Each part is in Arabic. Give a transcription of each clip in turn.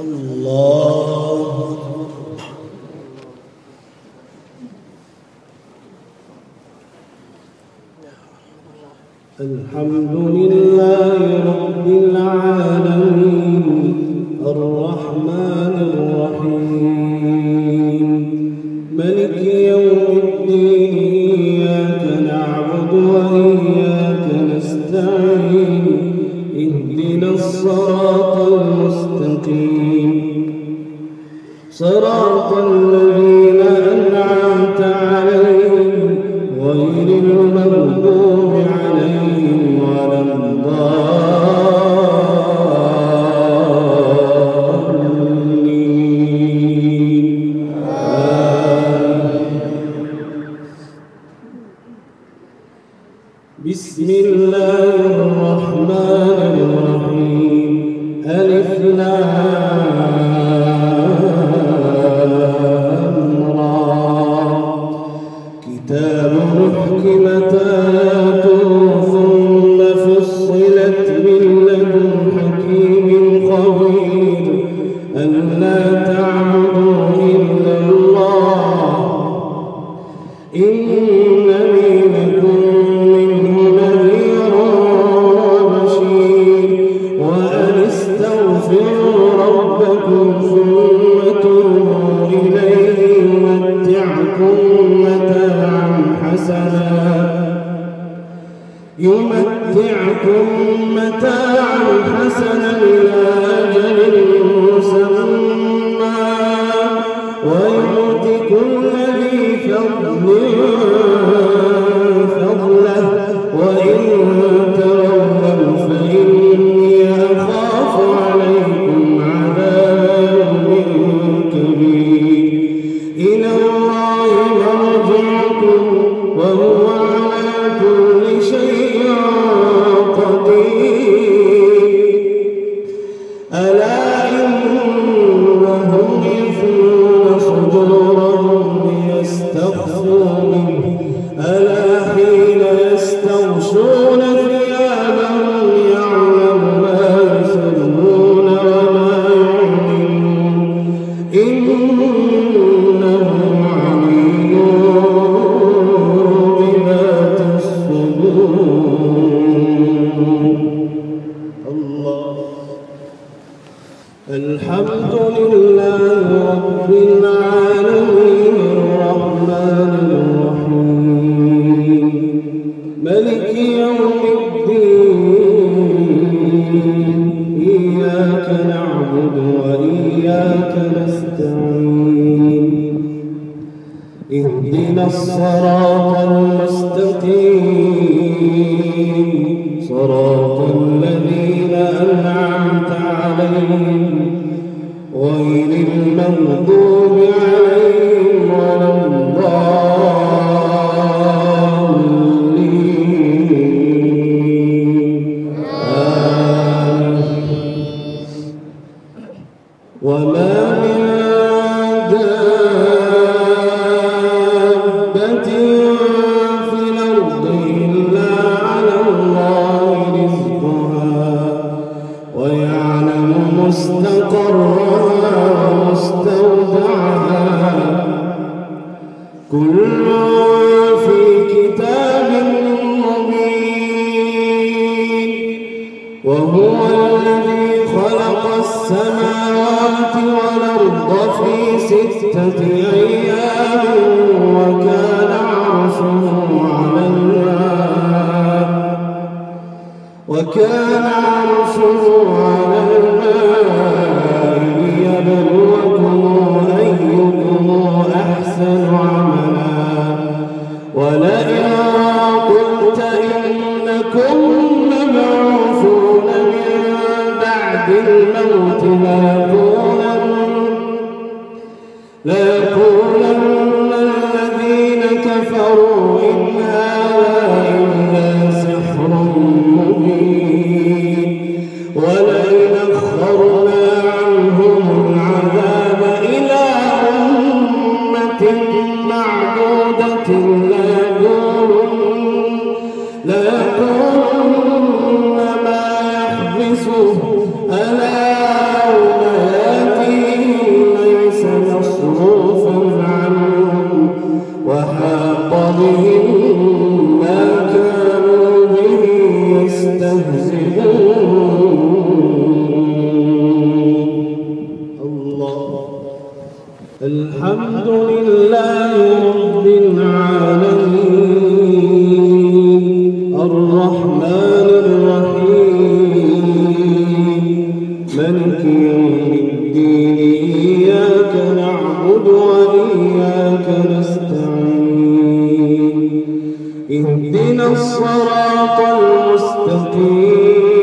الله. الحمد لله رب العالمين. متاعا حسنا ستة معدودة الصراط المستقيم.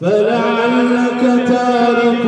فلعلك تارك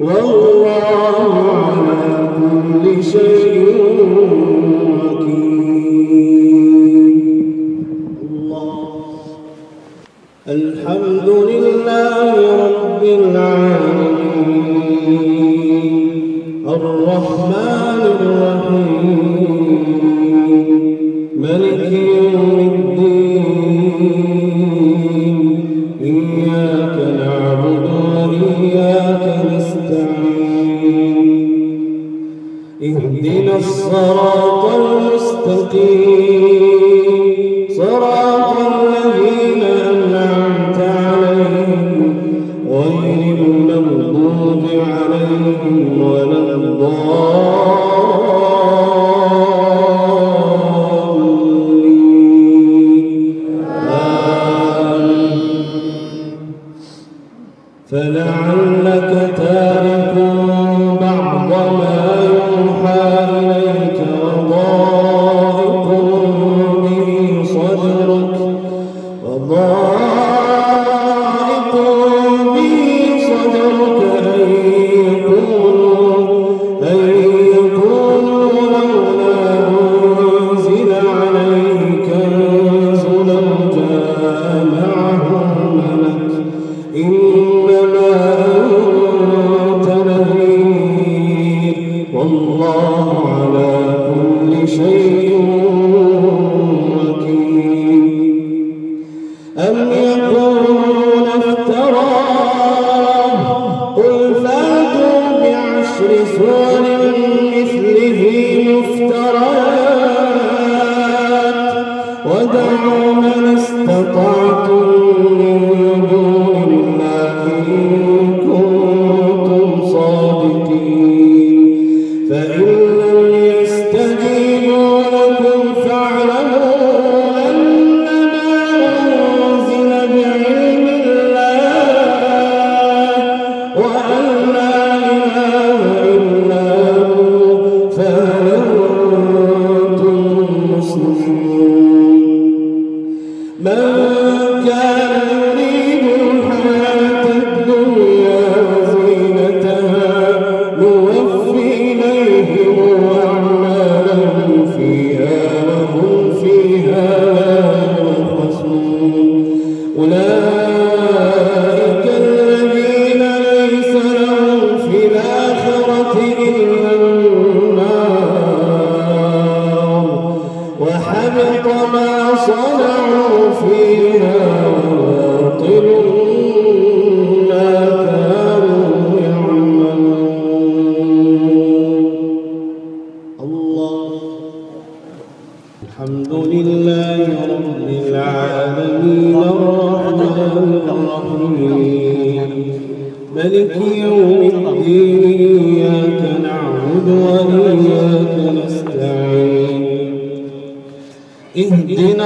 Whoa.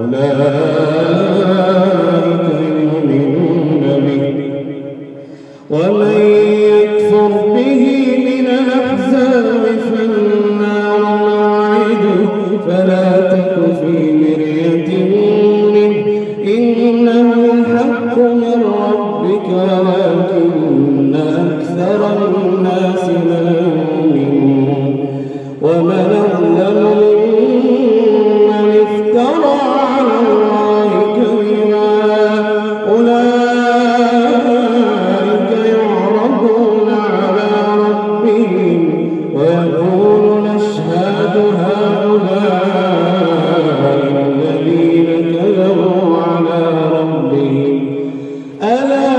أولئك يؤمنون به ومن Hallelujah.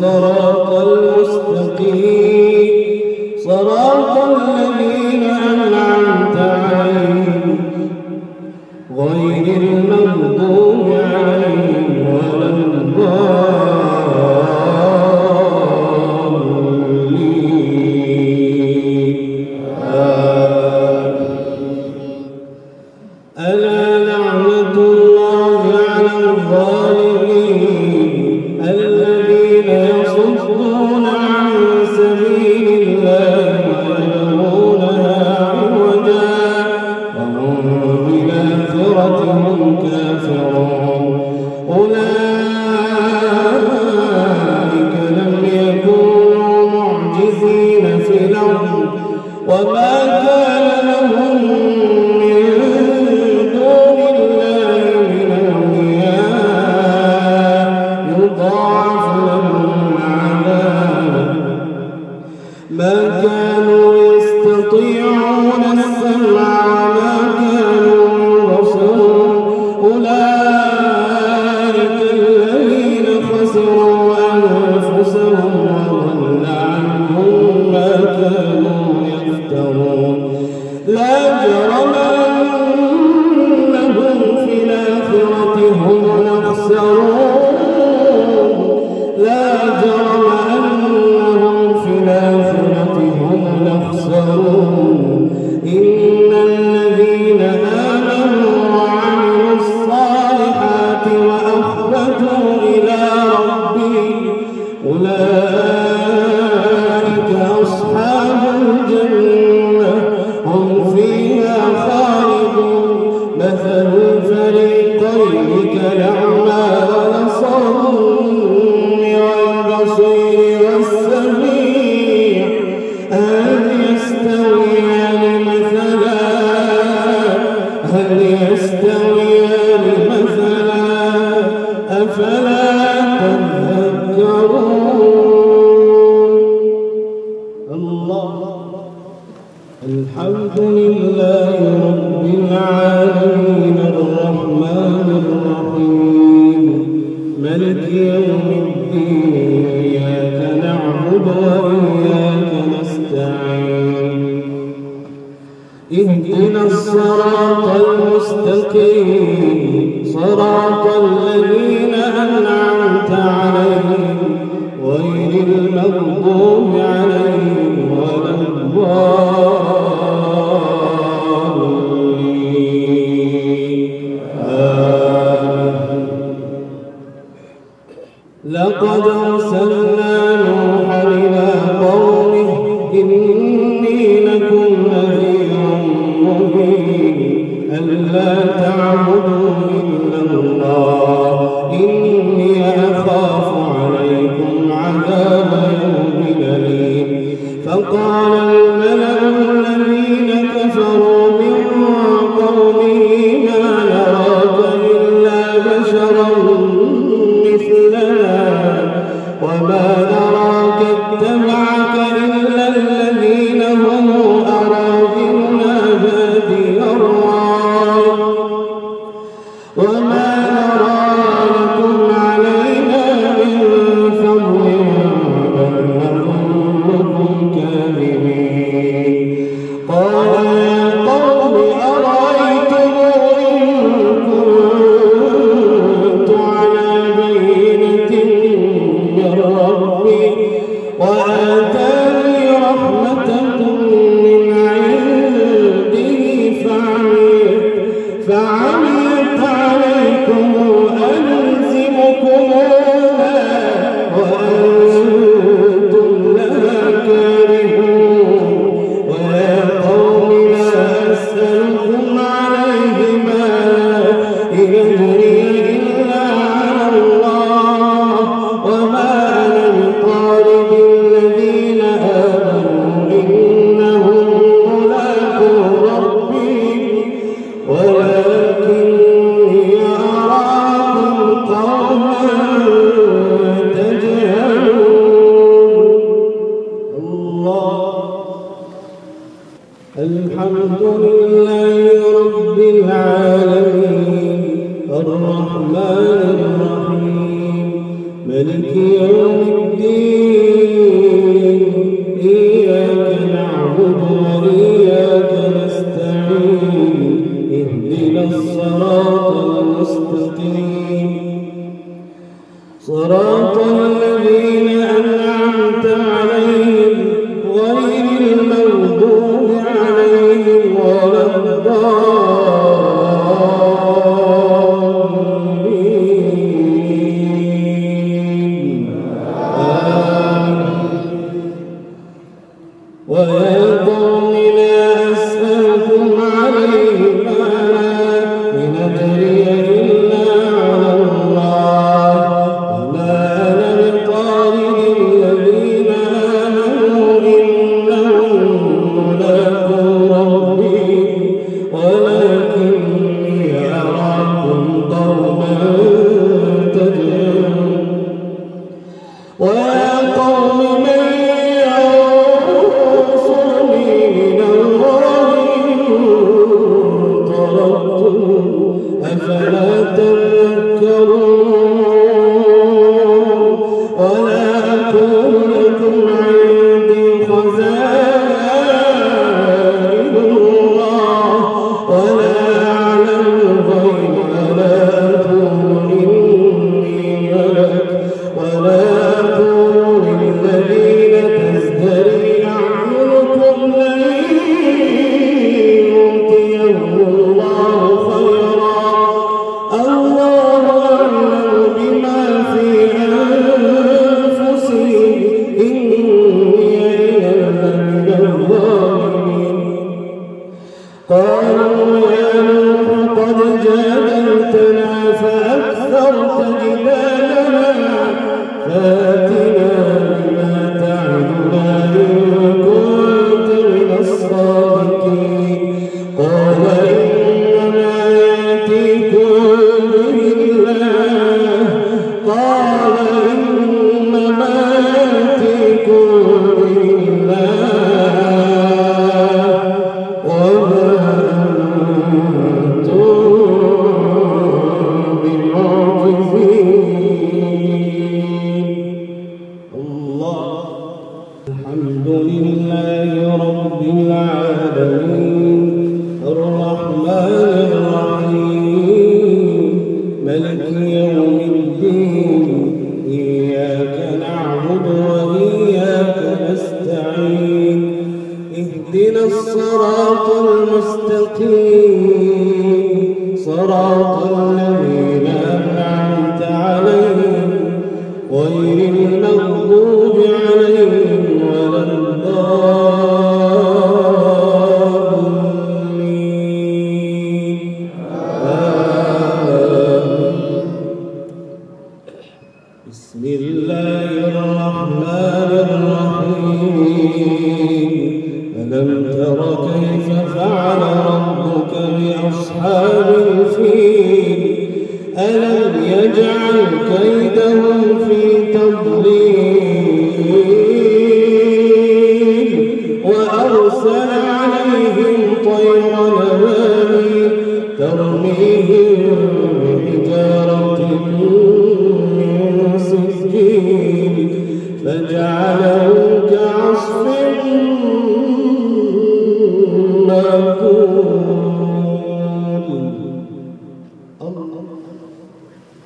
صراط وما مولاي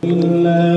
لله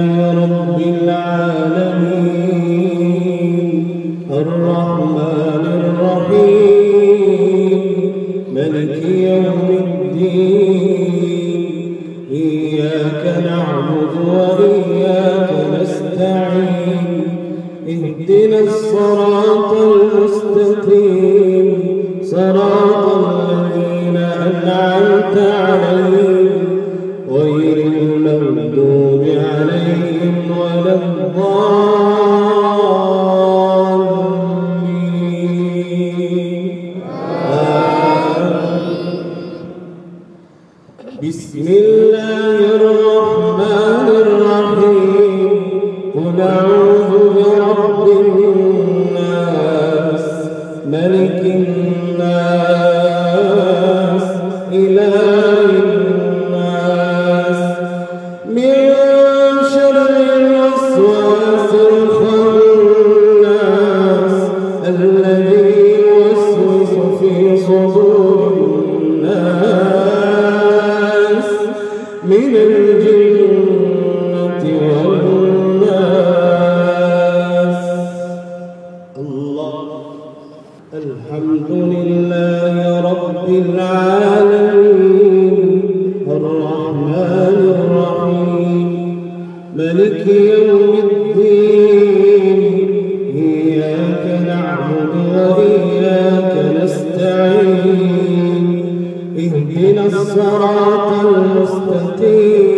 الصراط المستقيم.